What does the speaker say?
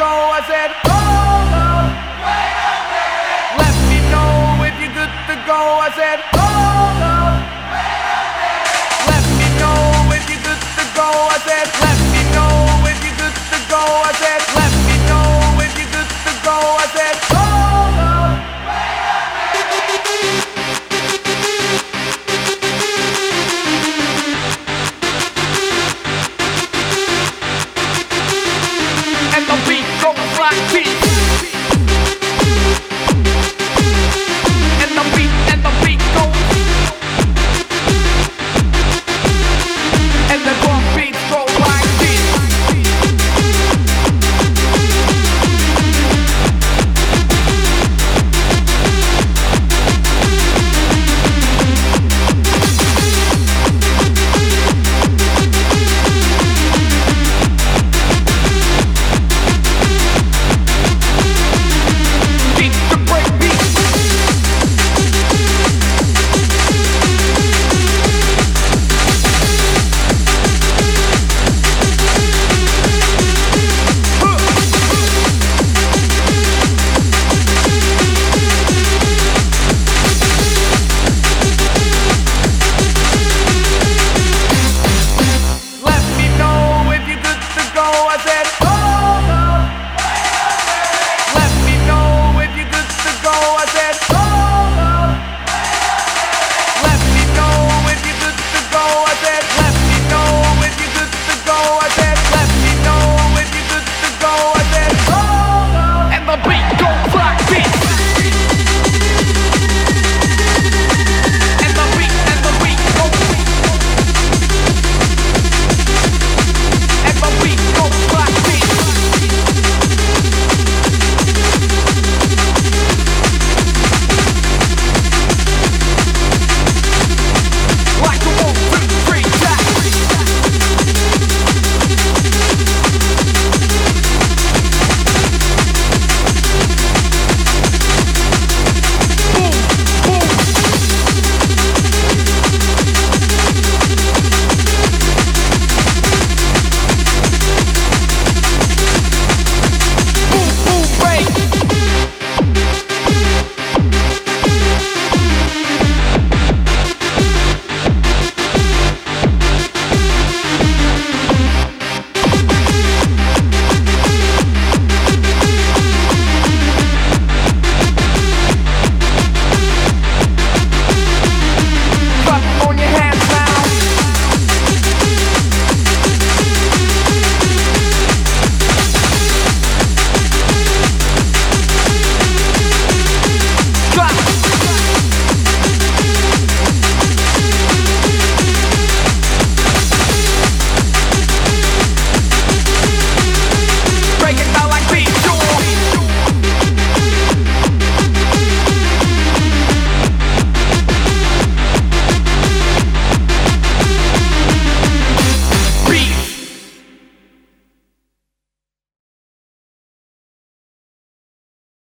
go. I said, oh, oh, hold up. Let me know if you're good to go. I said, And the